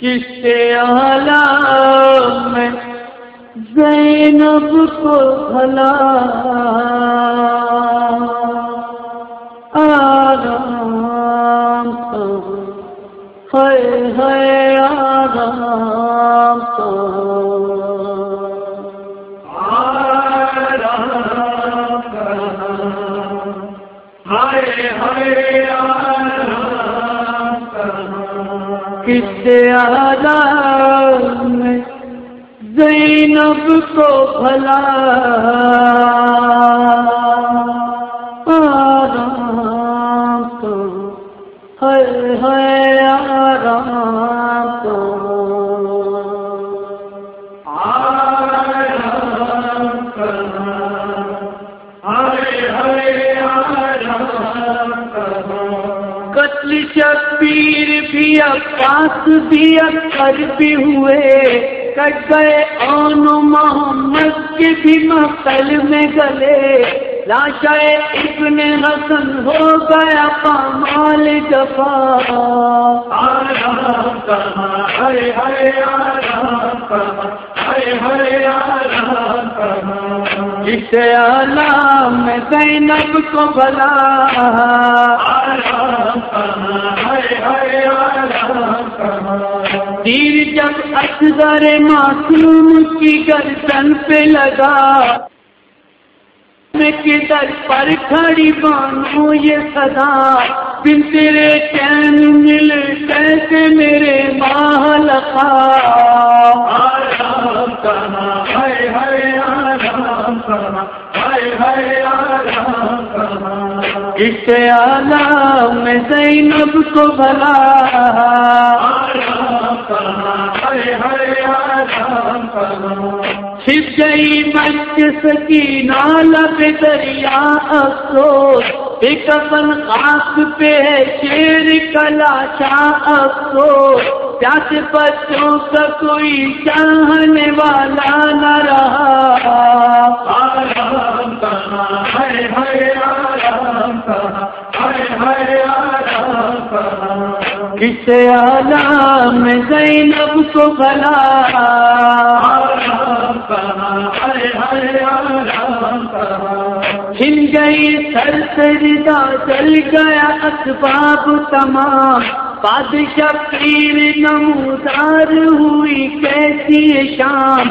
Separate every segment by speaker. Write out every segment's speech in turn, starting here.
Speaker 1: کسے اعلیٰ میں زینب کو بھلا؟ آرام ہے ہے آرام ہائے ہائے آرام کس آرام زینب کو بھلا۔ آرام تو ہر ہے آرام تو۔ قتل شبیر بھی عباس بھی اکثر بھی ہوئے۔ کٹ گئے اون محمد کے بھی مقتل میں گلے۔ لاشا ابن حسن ہو گیا پامال جفا۔ اس عالم میں زینب کو بلا۔ تیر جب اصغر معصوم کی گردن پہ لگا۔ میں کدھر پر کھڑی بانو یہ صدا۔ بن تیرے چین مل کیسے میرے ماں لقا اس میں زینب کو بلا چھپ گئی مچ سکی نالا پہ دریا افسوس، ایک اپن خاص پہ ہے شیر کلا شاہ افسوس۔ پیاس بچوں کا کوئی چاہنے والا نہ رہا۔ ہر ہر ہر ہر کس عالم زینب کو بلا ہل گئی سر سردا چل گیا اسباب تمام۔ بادشاہ پیر نمودار ہوئی کیسی شام؟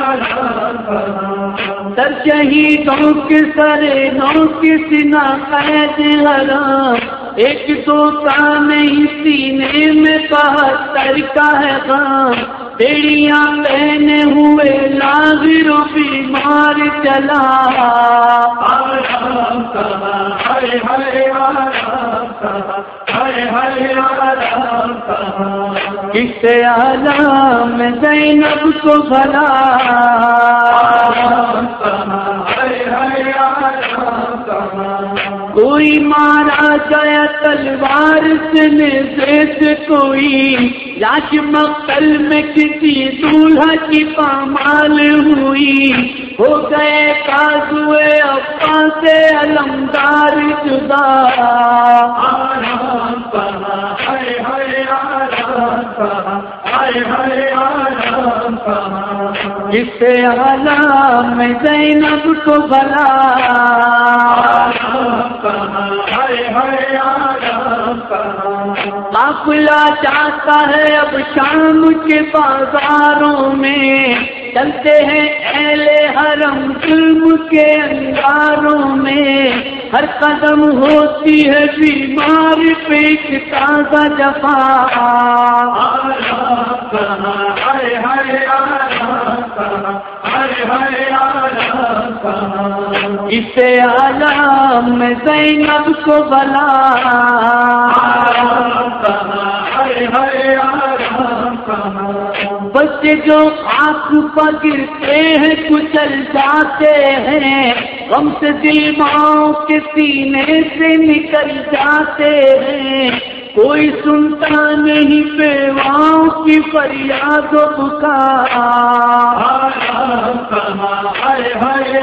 Speaker 1: شہیدوں کے سر نو کسی نہ قید حرام ایک دو نہیں سینے میں بہتر کا ہے غام بیڑیاں پہنے ہوئے لاغروں بیمار چلا۔ کس عالم میں زینب کو بھلا؟ کوئی مارا گیا تلوار سے سے کوئی لاش مقتل میں کسی دولہا کی پامال ہوئی۔ ہو گئے کازوے ابا سے علمدار جدا۔ اس عالم میں زینب کو بلا قافلہ چاہتا ہے اب شام کے بازاروں میں۔ چلتے ہیں اہل حرم ظلم کے انگاروں میں۔ ہر قدم ہوتی ہے بیمار پیٹ تازہ جفا۔ اس عالم میں زینب کو بلا۔ بچے جو آنکھ پگرتے ہیں، کچل جاتے ہیں۔ غم سے دل ماؤں کے سینے سے نکل جاتے ہیں۔ کوئی سنتا نہیں پیواؤں کی فریاد و پکار
Speaker 2: ہائے ہائے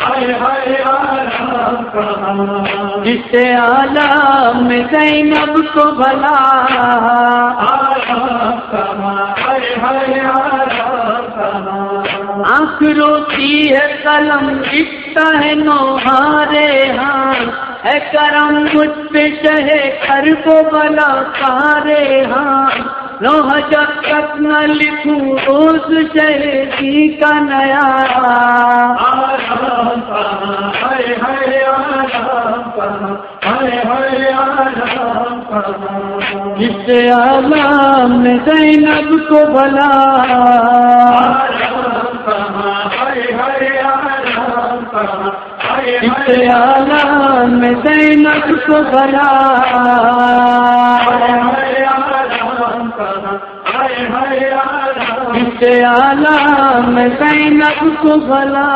Speaker 2: ہائے ہائے آرام کہاں
Speaker 1: جس عالم میں زینب کو بھلا۔ آنکھ روتی ہے قلم لکھتا ہے نوہارے ہاں ہے کرم مجھ پہ چہے کر کو بلا سارے ہاں۔ لوہ جب تک نہ لکھوں روز شہدی کا نیا جس عالم میں زینب کو بلا
Speaker 2: آرام کہاں ہائے ہائے آرام کہاں ہائے
Speaker 1: جس
Speaker 2: ہائے
Speaker 1: عالم میں زینب کو بلا
Speaker 2: ہائے آرام کہاں ہائے ہائے آرام
Speaker 1: جس میں زینب کو بلا